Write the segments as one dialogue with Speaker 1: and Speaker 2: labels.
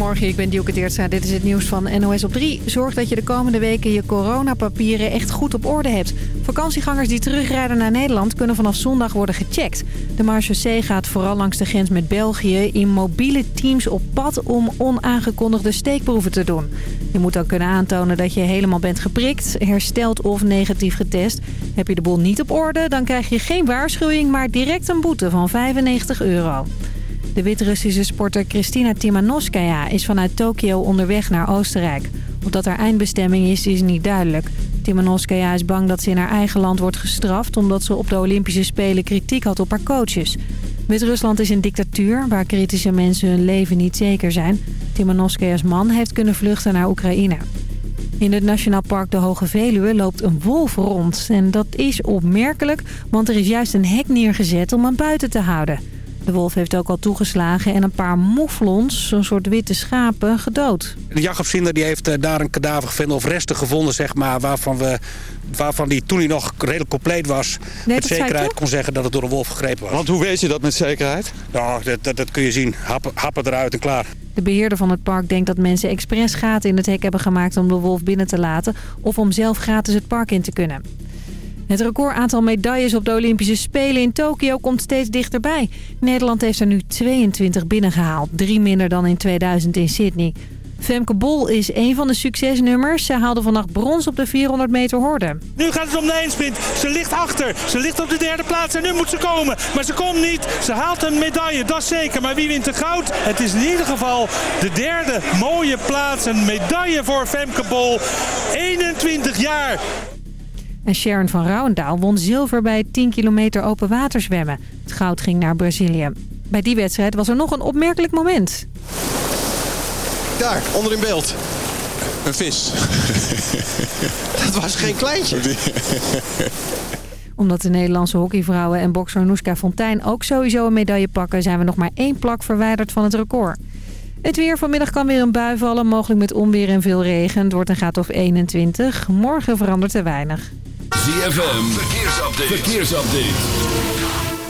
Speaker 1: Goedemorgen, ik ben Dielke Teertstra. Dit is het nieuws van NOS op 3. Zorg dat je de komende weken je coronapapieren echt goed op orde hebt. Vakantiegangers die terugrijden naar Nederland kunnen vanaf zondag worden gecheckt. De marechaussee gaat vooral langs de grens met België in mobiele teams op pad om onaangekondigde steekproeven te doen. Je moet dan kunnen aantonen dat je helemaal bent geprikt, hersteld of negatief getest. Heb je de boel niet op orde, dan krijg je geen waarschuwing, maar direct een boete van 95 euro. De Wit-Russische sporter Kristina Timanovskaya is vanuit Tokio onderweg naar Oostenrijk. Of dat haar eindbestemming is, is niet duidelijk. Timanovskaya is bang dat ze in haar eigen land wordt gestraft... omdat ze op de Olympische Spelen kritiek had op haar coaches. Wit-Rusland is een dictatuur waar kritische mensen hun leven niet zeker zijn. Timanovskaya's man heeft kunnen vluchten naar Oekraïne. In het Nationaal Park de Hoge Veluwe loopt een wolf rond. En dat is opmerkelijk, want er is juist een hek neergezet om hem buiten te houden. De wolf heeft ook al toegeslagen en een paar mofflons, zo'n soort witte schapen, gedood.
Speaker 2: De jachtopzinder die heeft eh, daar een kadaver gevonden of resten gevonden, zeg maar, waarvan, we, waarvan die toen hij nog redelijk compleet was, met zekerheid kon zeggen dat het door een wolf gegrepen was.
Speaker 3: Want hoe weet je dat met zekerheid?
Speaker 2: Nou, dat, dat, dat kun je zien. Happen, happen eruit en klaar.
Speaker 1: De beheerder van het park denkt dat mensen expres gaten in het hek hebben gemaakt om de wolf binnen te laten of om zelf gratis het park in te kunnen. Het recordaantal medailles op de Olympische Spelen in Tokio komt steeds dichterbij. Nederland heeft er nu 22 binnengehaald, drie minder dan in 2000 in Sydney. Femke Bol is een van de succesnummers. Ze haalde vannacht brons op de 400 meter horde.
Speaker 4: Nu gaat het om de eindsprint. Ze ligt achter. Ze ligt op de derde plaats en nu moet ze komen. Maar ze komt niet. Ze haalt een medaille, dat zeker. Maar wie wint de goud? Het is in ieder geval de derde mooie plaats. Een medaille voor Femke Bol. 21 jaar.
Speaker 1: En Sharon van Rouwendaal won zilver bij 10 kilometer open water zwemmen. Het goud ging naar Brazilië. Bij die wedstrijd was er nog een opmerkelijk moment.
Speaker 3: Daar, onder in beeld. Een vis. Dat was geen kleintje.
Speaker 1: Omdat de Nederlandse hockeyvrouwen en bokser Noeska Fontijn ook sowieso een medaille pakken... zijn we nog maar één plak verwijderd van het record. Het weer vanmiddag kan weer een bui vallen, mogelijk met onweer en veel regen. Het wordt een graad of 21. Morgen verandert er weinig.
Speaker 5: ZFM, verkeersupdate. verkeersupdate.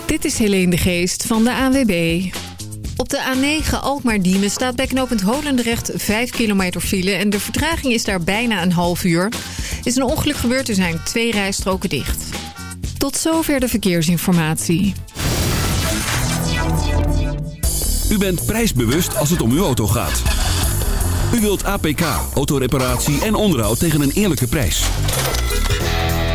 Speaker 6: Dit is Helene de Geest van de ANWB. Op de A9 Alkmaar-Diemen staat bij knooppunt Holendrecht 5 kilometer file... en de vertraging is daar bijna een half uur. Is een ongeluk gebeurd, er zijn twee rijstroken dicht. Tot zover de verkeersinformatie.
Speaker 5: U bent prijsbewust als het om uw auto gaat. U wilt APK, autoreparatie en onderhoud tegen een eerlijke prijs.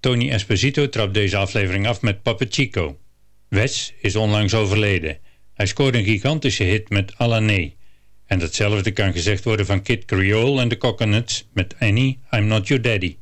Speaker 7: Tony Esposito trapt deze aflevering af met Papa Chico. Wes is onlangs overleden. Hij scoorde een gigantische hit met Alané. En datzelfde kan gezegd worden van Kid Creole en de Coconuts met Annie, I'm Not Your Daddy.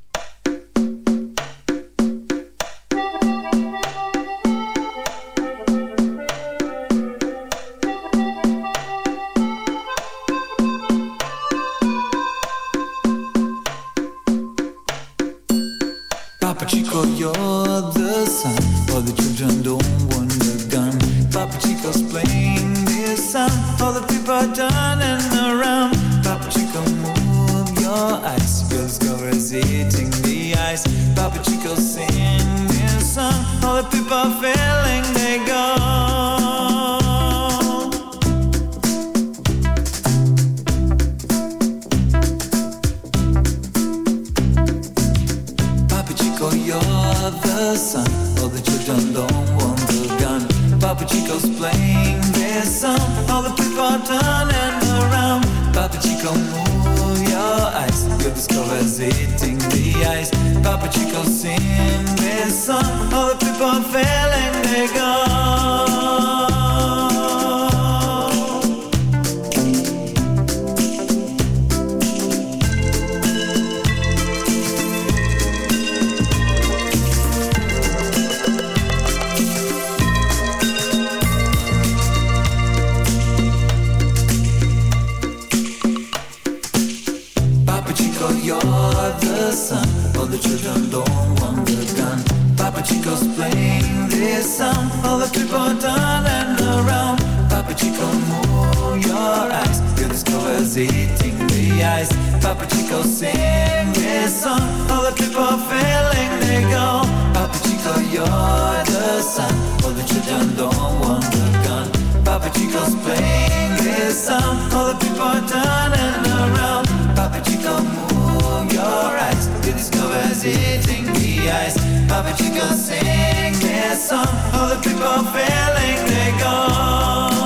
Speaker 8: Papa Chico sing this song. All the people are feeling they go Papa Chico, you're the sun. All the children don't want the gun. Papa Chico's playing this song. All the people are turning around. Papa Chico, move your eyes.
Speaker 7: To discover's eating the ice. Papa Chico, sing this song. All the people are feeling they go.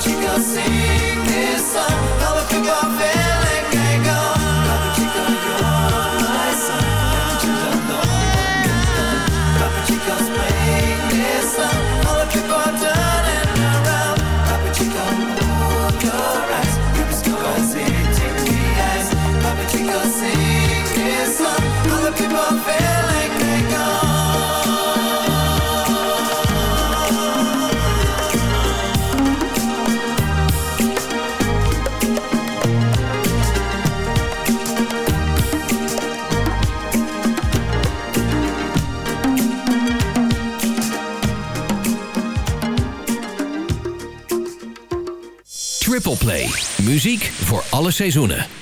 Speaker 9: what you gonna
Speaker 10: say? Muziek voor
Speaker 9: alle seizoenen.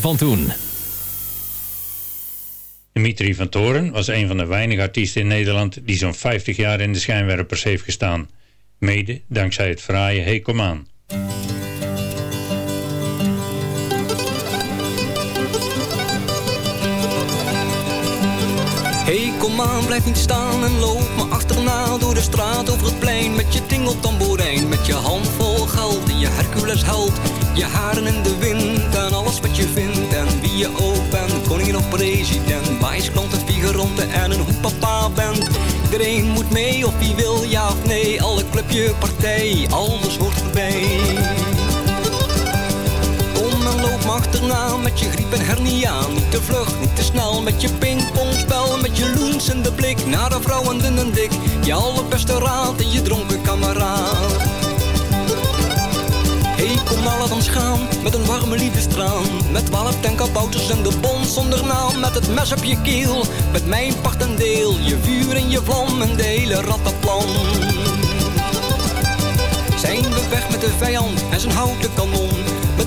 Speaker 9: Van toen.
Speaker 11: Dimitri van Toren was een van de weinige artiesten in Nederland die zo'n 50 jaar in de schijnwerpers heeft gestaan. Mede dankzij het fraaie Hey Aan.
Speaker 10: Kom aan, blijf niet staan en loop me achterna door de straat over het plein met je tingeltamboerijn, met je hand vol geld en je Hercules held, je haren in de wind en alles wat je vindt. En wie je ook bent, koningin of president, wijsklant en figuranten en een hoepapa bent. Iedereen moet mee of wie wil ja of nee, alle clubje, partij, alles hoort erbij me achterna met je griep en hernia. Niet te vlug, niet te snel met je pingpongspel. Met je loensende blik naar de vrouwen dun en dik. Je allerbeste raad en je dronken kameraad. Hey, kom laat ons gaan, met een warme liefdestraan. Met twaalf tenkabouters en de bond zonder naam. Met het mes op je keel, met mijn part en deel. Je vuur en je vlam en de hele rattenplan. Zijn we weg met de vijand en zijn houten kanon met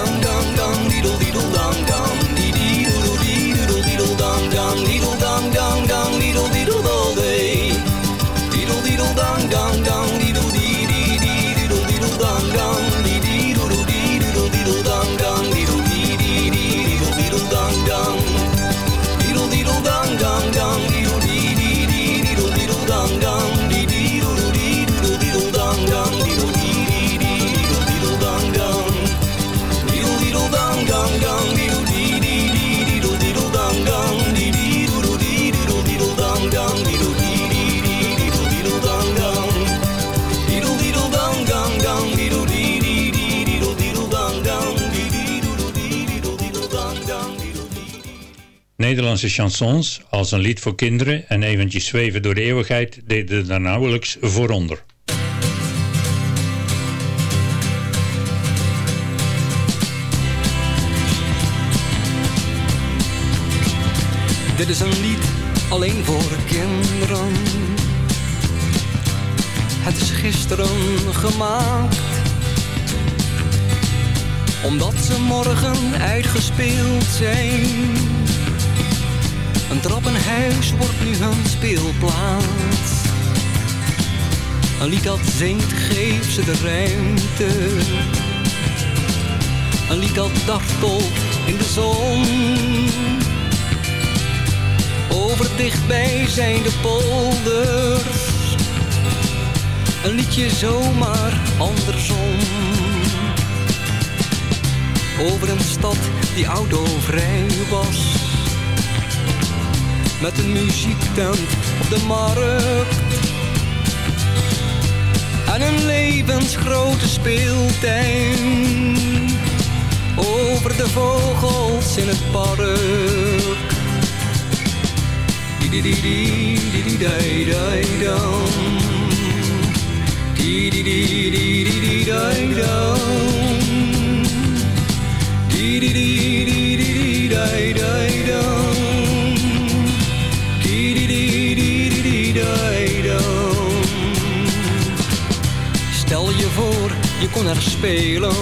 Speaker 10: dong dong
Speaker 11: Nederlandse chansons als een lied voor kinderen en eventjes zweven door de eeuwigheid deden daar nauwelijks vooronder.
Speaker 10: Dit is een lied alleen voor kinderen. Het is gisteren gemaakt. Omdat ze morgen uitgespeeld zijn. Een trappenhuis wordt nu hun speelplaats. Een lied dat zingt, geeft ze de ruimte. Een lied dat dartelt in de zon over dichtbij zijn de polders. Een liedje zomaar andersom. Over een stad die autovrij was. Met een muziektent op de markt. En een levensgrote speeltuin. Over de vogels in het park dee dee dee dee dee dee dum. Dee dee dee dee dee dee dee je kon er spelen.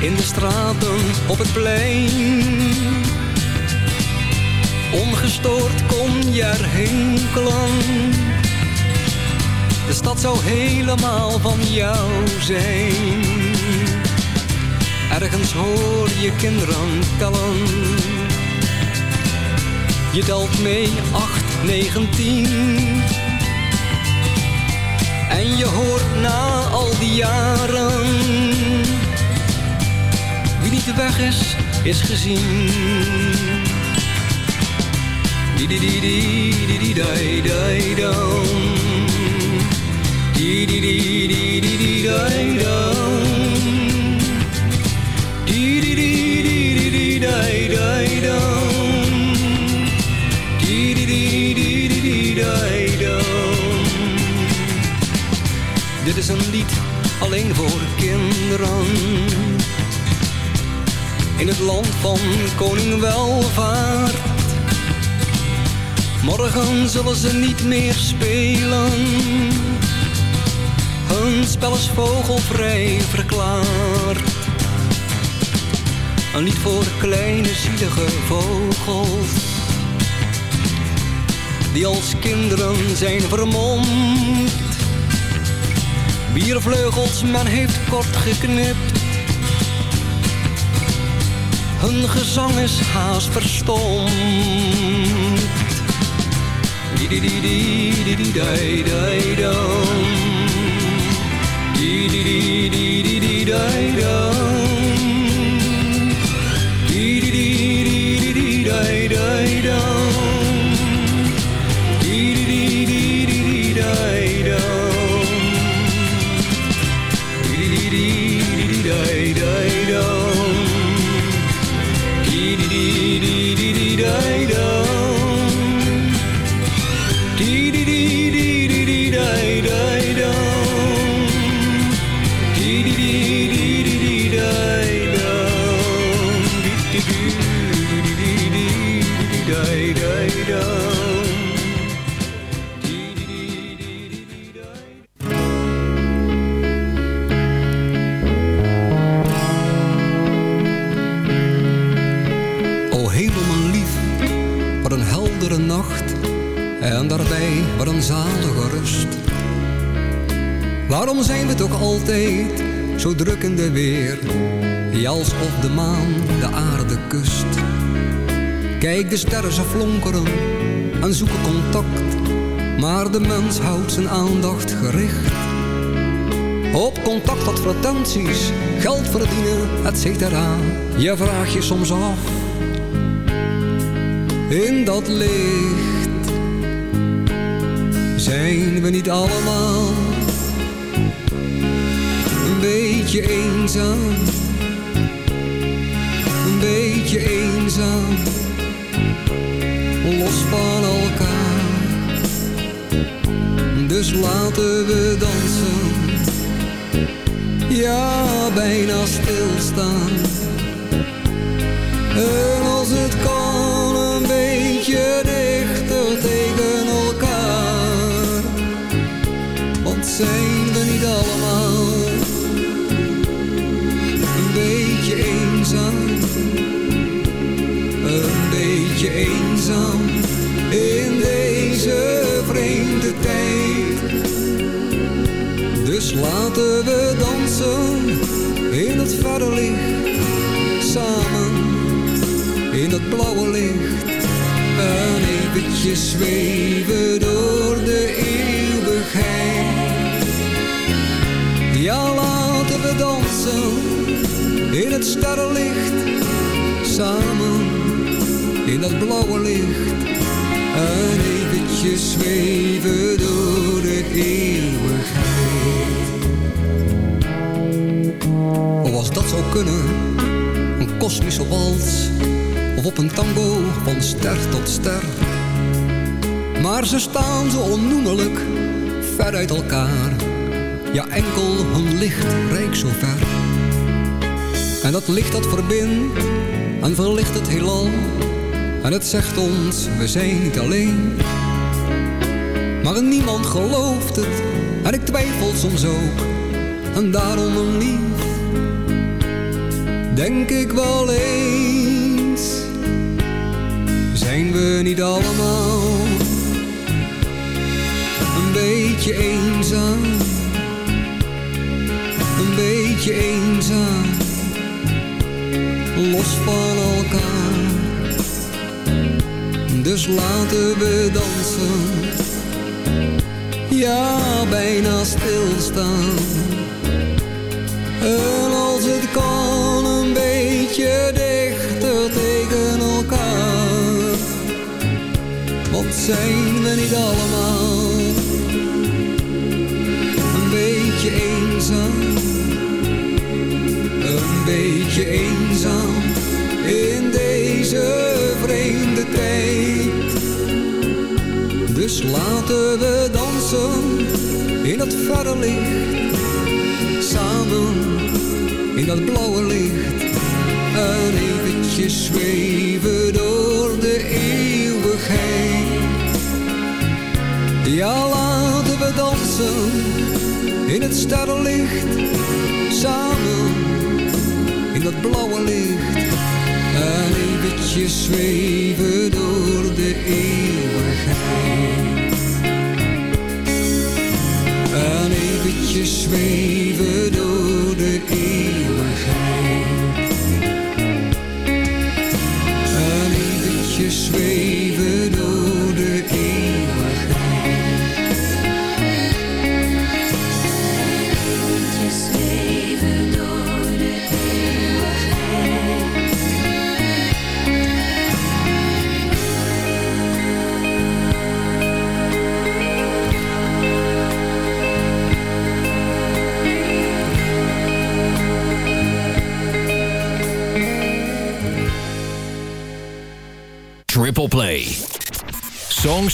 Speaker 10: In de straten, op het plein Ongestoord kon je er hinkelen. De stad zou helemaal van jou zijn. Ergens hoor je kinderen tellen. Je telt mee 8, 19. En je hoort na al die jaren. Wie niet weg is, is gezien. Dee dee
Speaker 12: die dum. Dee dee dee dee dee dee die die is een lied alleen voor kinderen. In het land van koning welvaart. Morgen zullen ze niet meer spelen. Hun spel is vogelvrij verklaard. Een lied voor kleine zielige vogels. Die als kinderen zijn vermomd. Biervleugels men heeft kort geknipt. Hun gezang is haast verstomd. Di di di di di di di di dum. Di
Speaker 10: zalige rust. Waarom zijn we toch altijd zo druk in de weer, ja alsof de maan de aarde kust. Kijk de sterren ze flonkeren en zoeken contact, maar de mens houdt zijn aandacht gericht. Op contactadvertenties, geld verdienen, et cetera. Je vraagt je soms af, in dat licht zijn we niet allemaal een beetje eenzaam, een beetje eenzaam, los van elkaar. Dus laten we dansen, ja bijna stilstaan. En als het kan zijn we niet allemaal een beetje eenzaam? Een beetje eenzaam in deze vreemde tijd. Dus laten we dansen in het verre licht samen in dat blauwe licht en eventjes zweven door we dansen in het sterrenlicht samen in dat blauwe licht en eventjes zweven door de eeuwigheid. Of als dat zou kunnen een kosmische wals of op een tango van ster tot ster. Maar ze staan zo onnoemelijk ver uit elkaar. Ja, enkel hun licht reikt zo ver. En dat licht dat verbindt en verlicht het heelal. En het zegt ons, we zijn niet alleen. Maar niemand gelooft het en ik twijfel soms ook. En daarom een lief denk ik wel eens. Zijn we niet allemaal een beetje eenzaam? beetje eenzaam Los van elkaar. Dus laten we dansen Ja, bijna stilstaan. En als het kan een beetje dichter tegen elkaar. Want zijn we niet allemaal Een beetje eenzaam? beetje eenzaam in deze vreemde tijd. Dus laten we dansen in het verre licht, samen in dat blauwe licht. En eventjes zweven door de eeuwigheid. Ja, laten we dansen in het sterrenlicht, samen in dat blauwe licht. Een beetje zweven door de eeuwigheid. Een beetje zweven door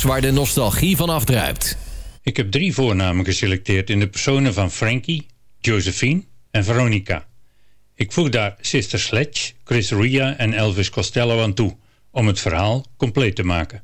Speaker 13: waar de nostalgie van afdruipt.
Speaker 11: Ik heb drie voornamen geselecteerd in de personen van Frankie, Josephine en Veronica. Ik voeg daar Sister Sledge, Chris Ria en Elvis Costello aan toe... om het verhaal compleet te maken.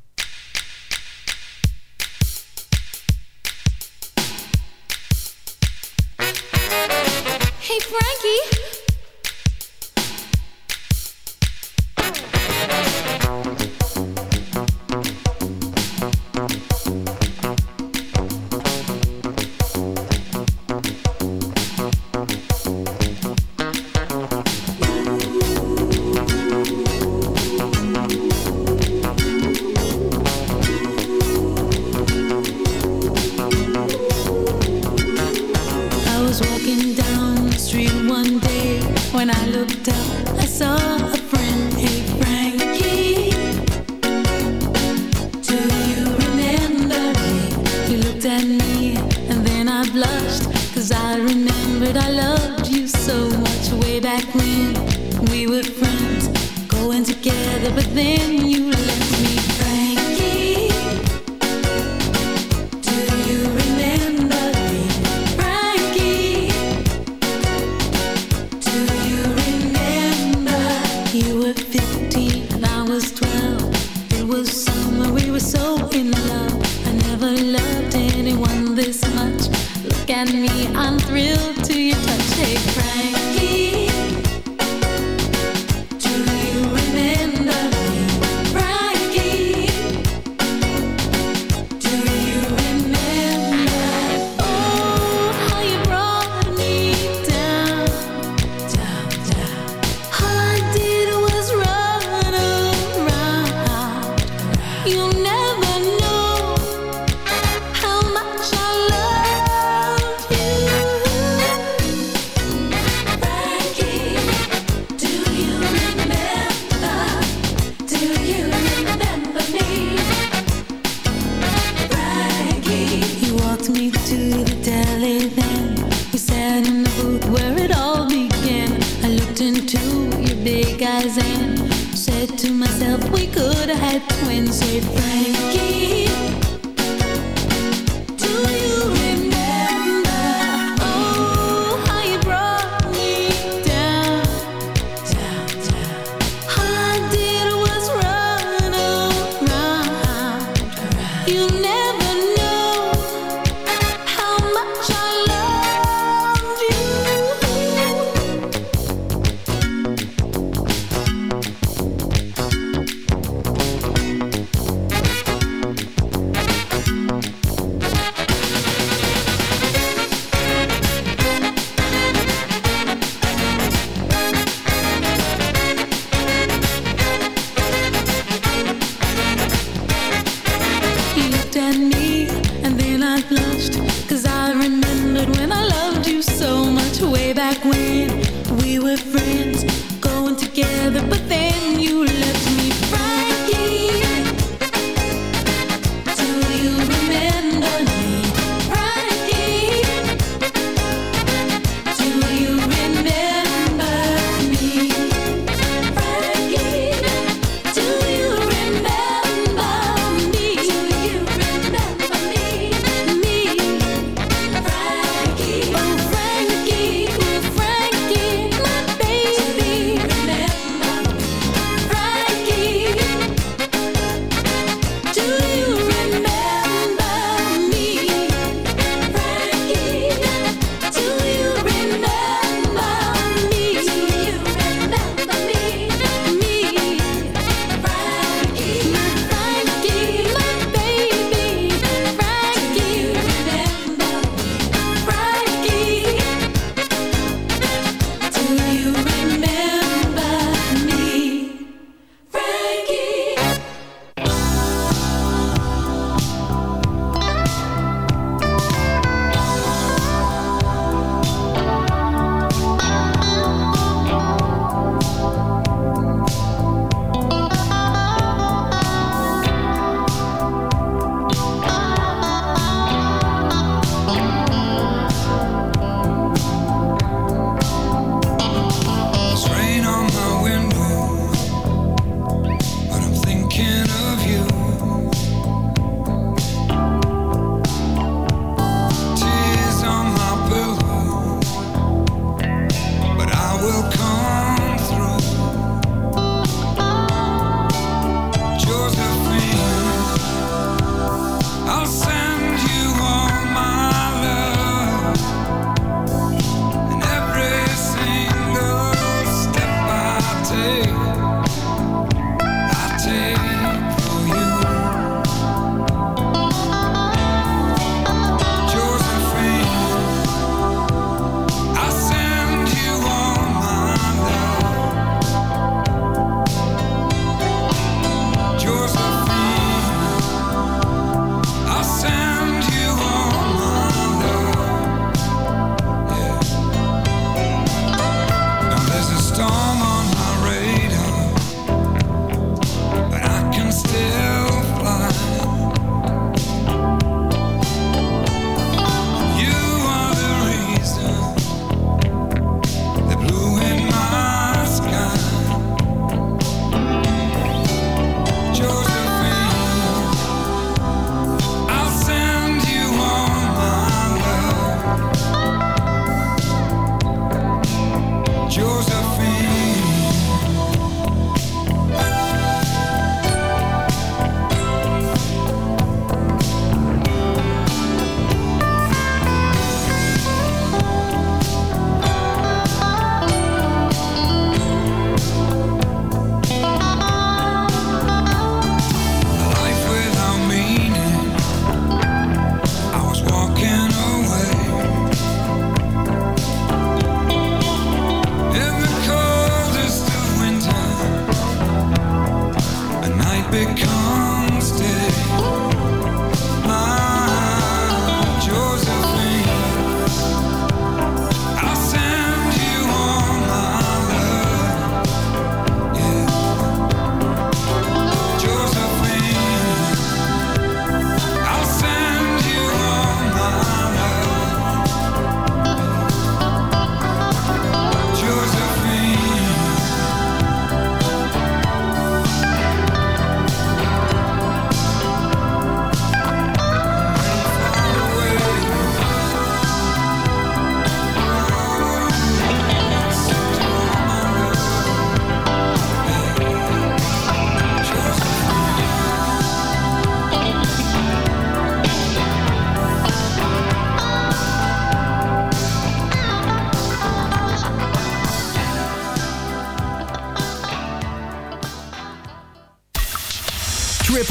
Speaker 9: become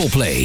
Speaker 9: Play.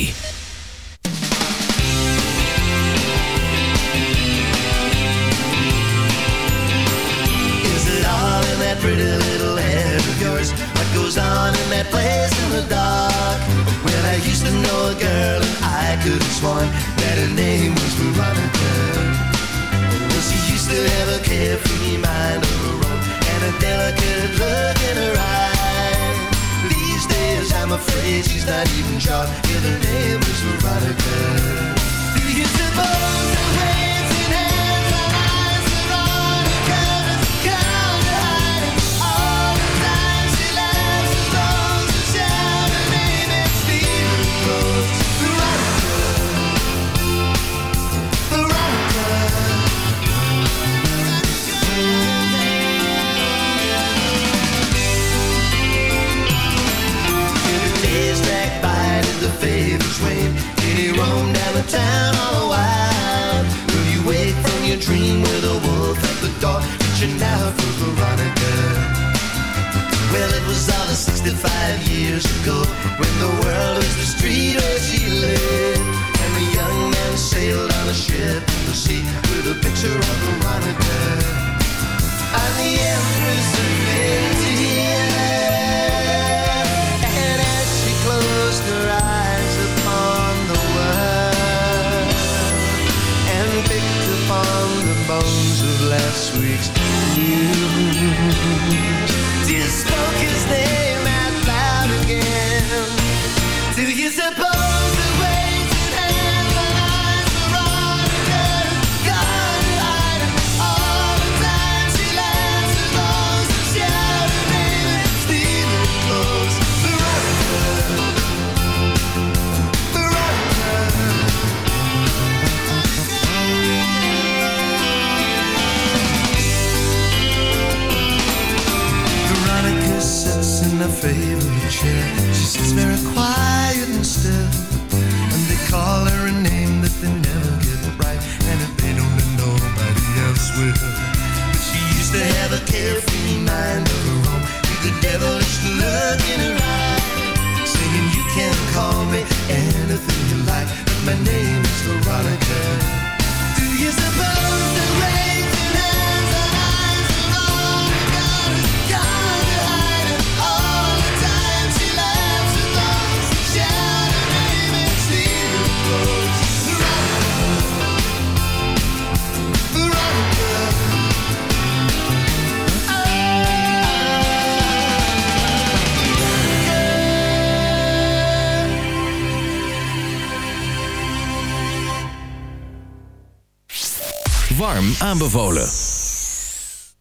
Speaker 9: aanbevolen.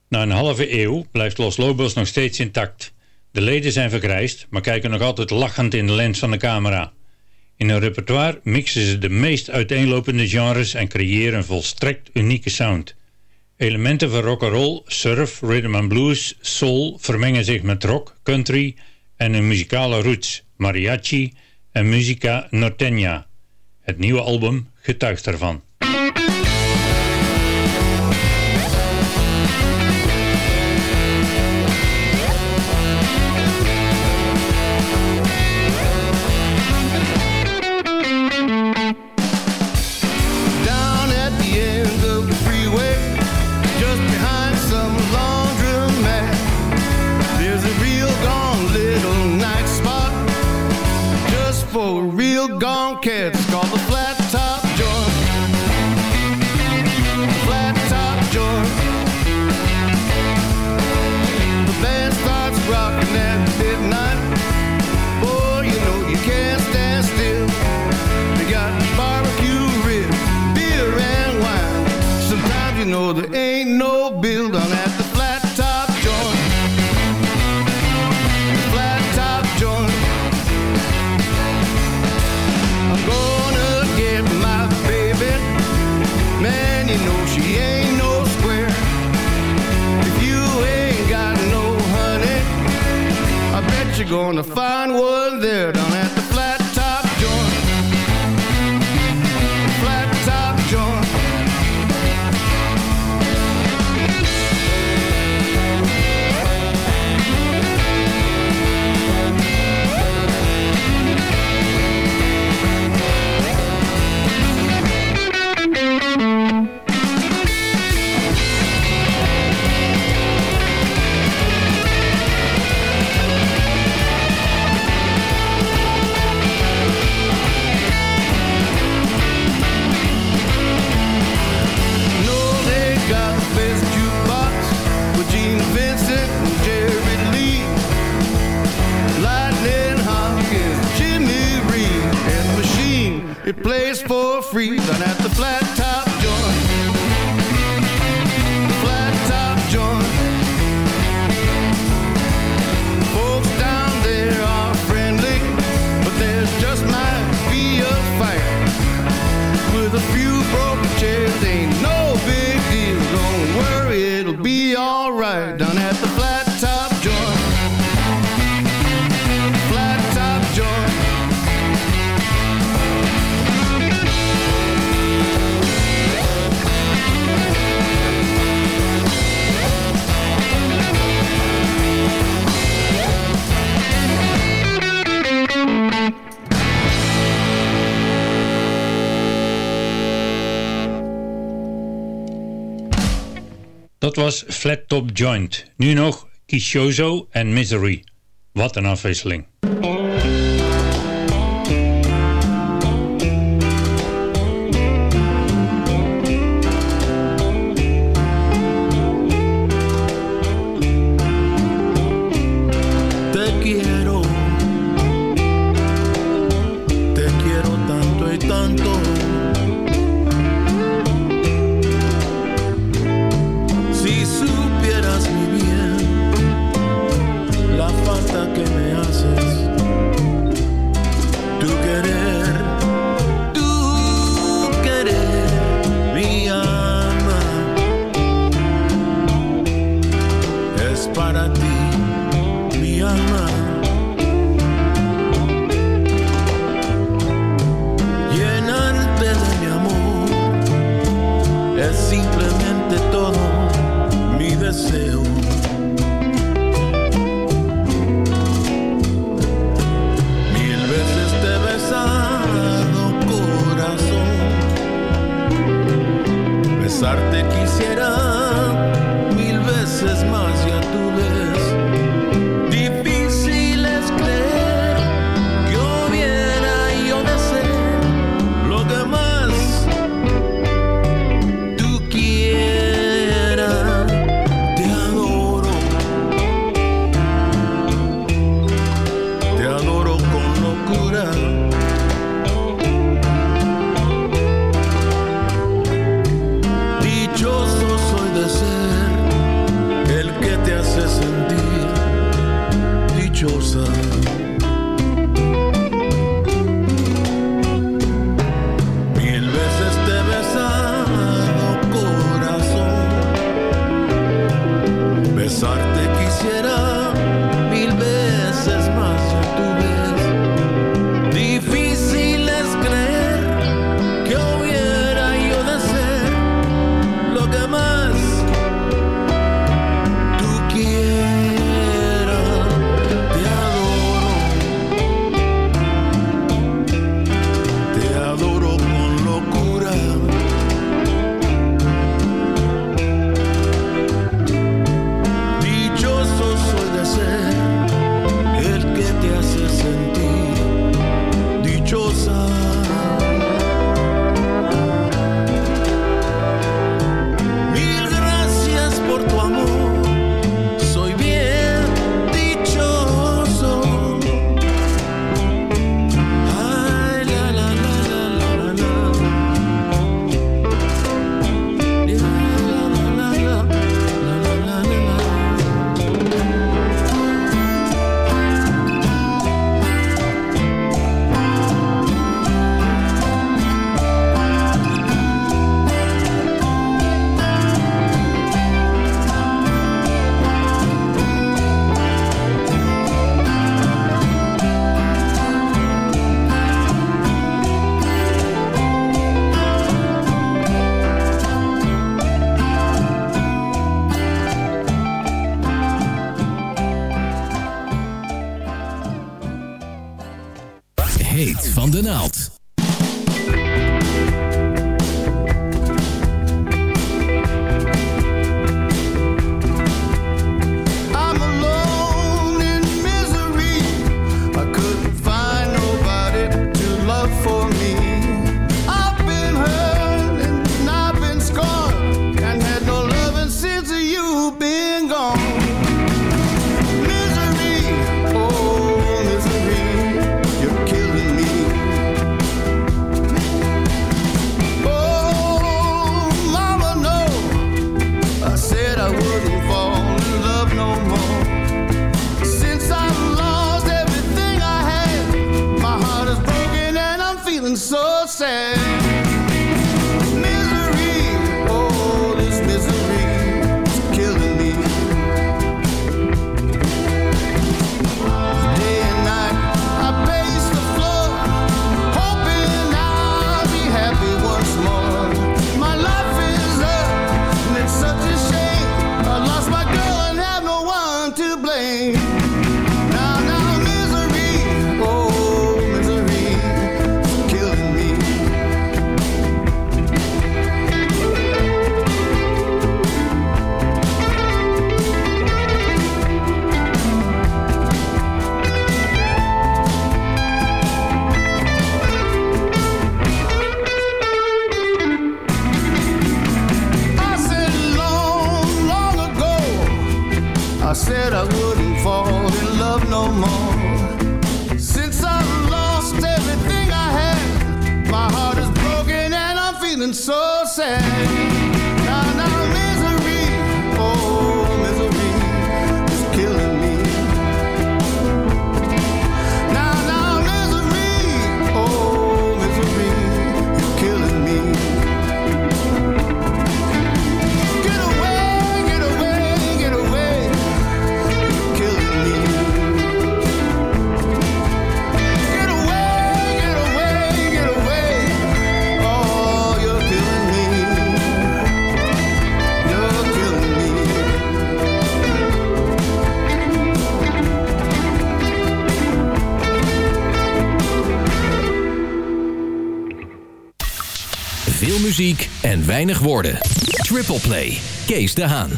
Speaker 11: Na een halve eeuw blijft Los Lobos nog steeds intact. De leden zijn vergrijsd, maar kijken nog altijd lachend in de lens van de camera. In hun repertoire mixen ze de meest uiteenlopende genres en creëren een volstrekt unieke sound. Elementen van rock roll, surf, rhythm and blues, soul vermengen zich met rock, country en hun muzikale roots, mariachi en musica norteña. Het nieuwe album getuigt daarvan.
Speaker 14: gonna find one there down at freezing at the flat.
Speaker 15: Dat was Flat Top Joint. Nu nog Kishozo en Misery. Wat een afwisseling.
Speaker 9: weinig. Triple Play, Kees de Haan.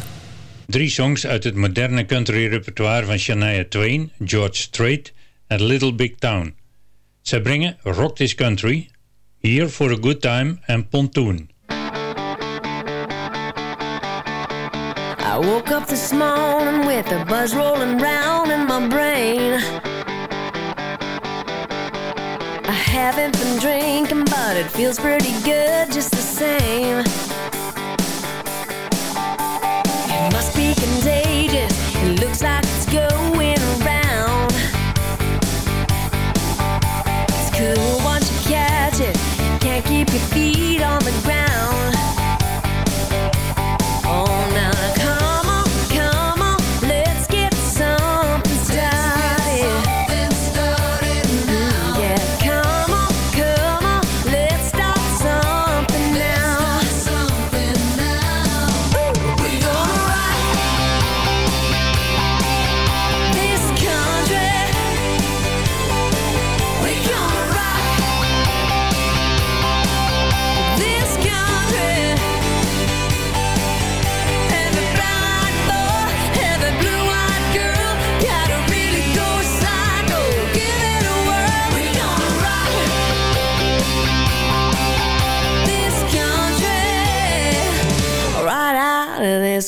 Speaker 11: Drie songs uit het moderne country repertoire van Shania Twain, George Strait en Little Big Town. Zij brengen Rock This Country, Here for a Good Time en Pontoon.
Speaker 16: I woke up this morning with a buzz rolling round in my brain. I haven't been drinking, but it feels pretty good just the same.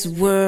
Speaker 16: this world.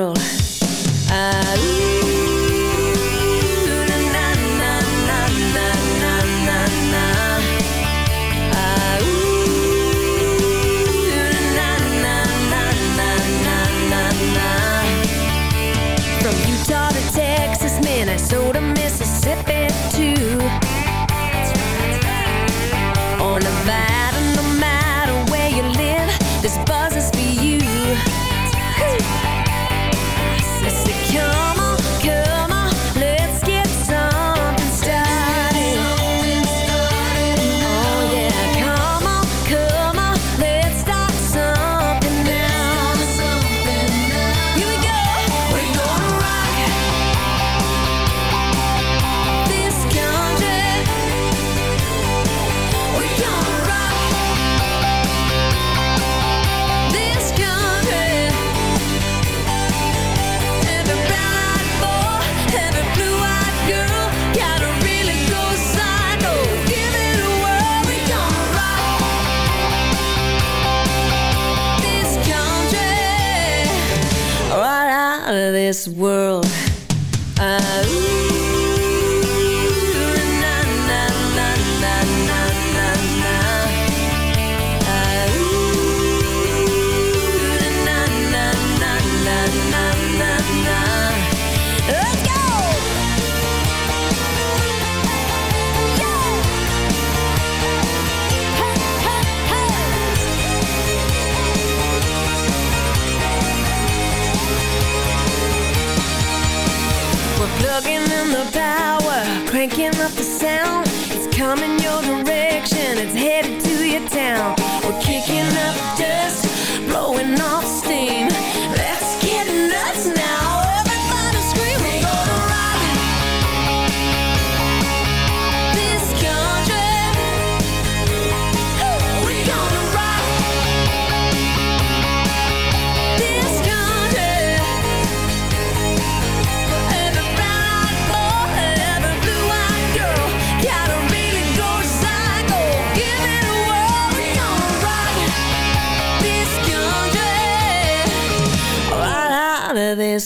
Speaker 16: Feeling the power, cranking up the sound. It's coming your direction, it's headed to your town. We're kicking up dust, blowing off steam. Let's get nuts now.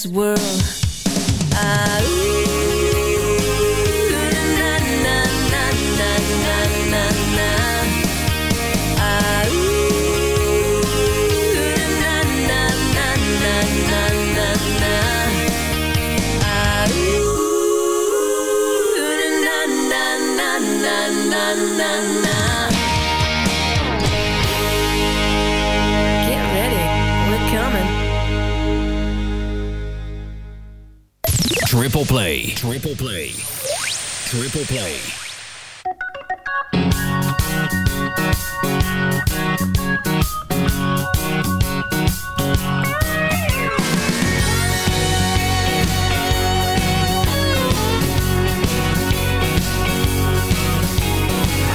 Speaker 16: world.
Speaker 13: Triple play. Triple play. Triple play.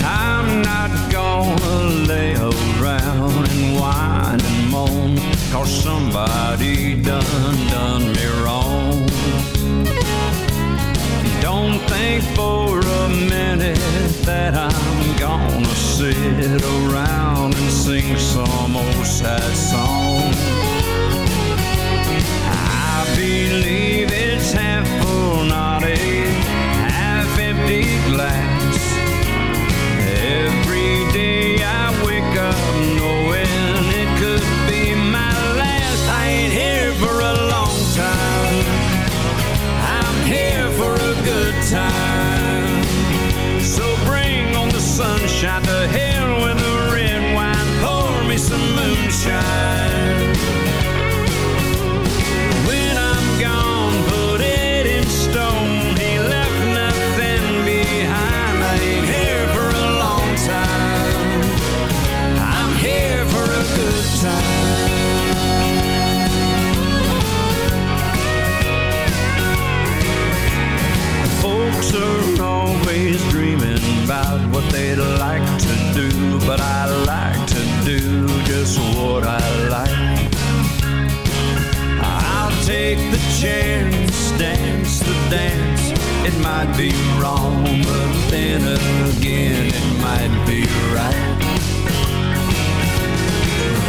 Speaker 10: I'm not gonna lay around and whine and moan Cause somebody done done me wrong sit around and sing some old sad song. I believe I like. I'll take the chance, dance the dance. It might be wrong, but then again, it might be right.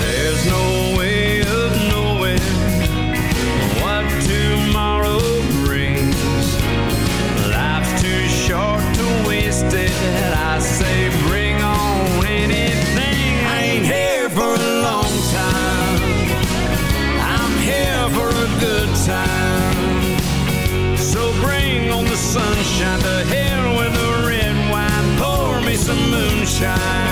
Speaker 10: There's no way of knowing what tomorrow brings. Life's too short to waste it. I say.
Speaker 17: shine.